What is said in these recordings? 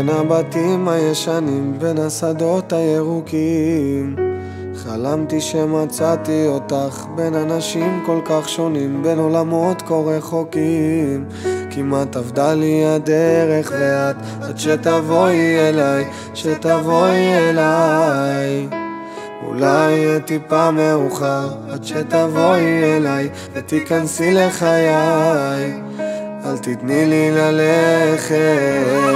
בין הבתים הישנים, בין השדות הירוקים. חלמתי שמצאתי אותך בין אנשים כל כך שונים, בין עולמות כה רחוקים. כמעט עבדה לי הדרך ואת, עד שתבואי אליי, שתבואי אליי. אולי טיפה מאוחר, עד שתבואי אליי ותיכנסי לחיי. אל תתני לי ללכת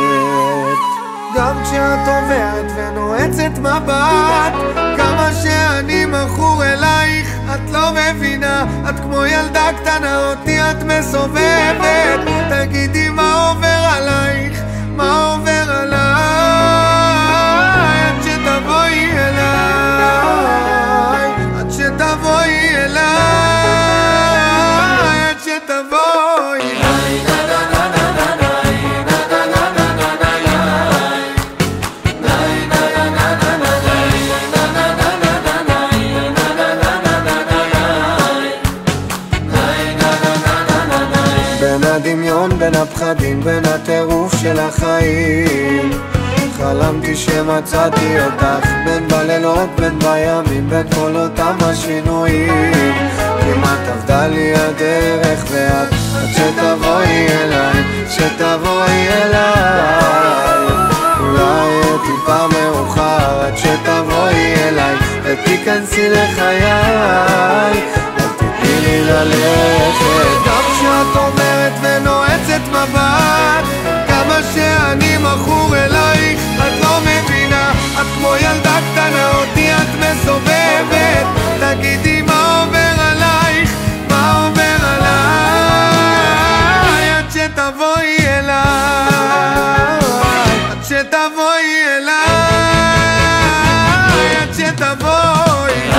כשאת עוברת ונועצת מבט כמה שאני מכור אלייך את לא מבינה. את כמו ילדה קטנה אותי את מסובבת. תגידי מה הדמיון, בין הפחדים, בין הטירוף של החיים. חלמתי שמצאתי אותך בין בלילות, בין בימים, בין כל אותם השינויים. כמעט עבדה לי הדרך ואת עד שתבואי אליי, שתבואי אליי. אולי טיפה מאוחר עד שתבואי אליי ותיכנסי לחיי. אל תתני לי ללכת שתבואי.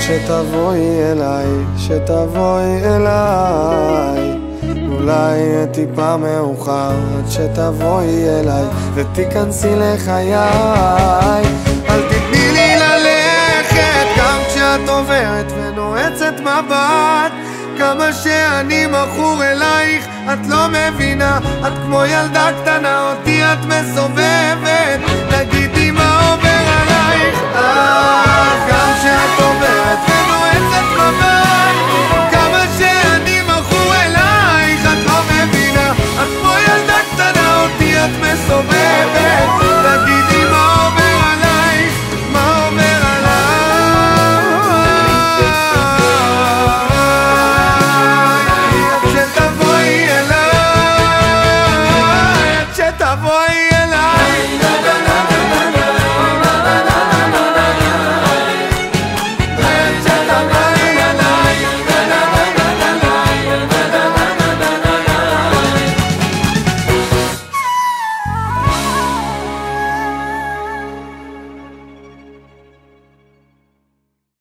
שתבואי אליי שתבואי אליי, אולי טיפה מאוחר עד שתבואי אליי ותיכנסי לחיי מבט כמה שאני מכור אלייך את לא מבינה את כמו ילדה קטנה אותי את מסובבת and I.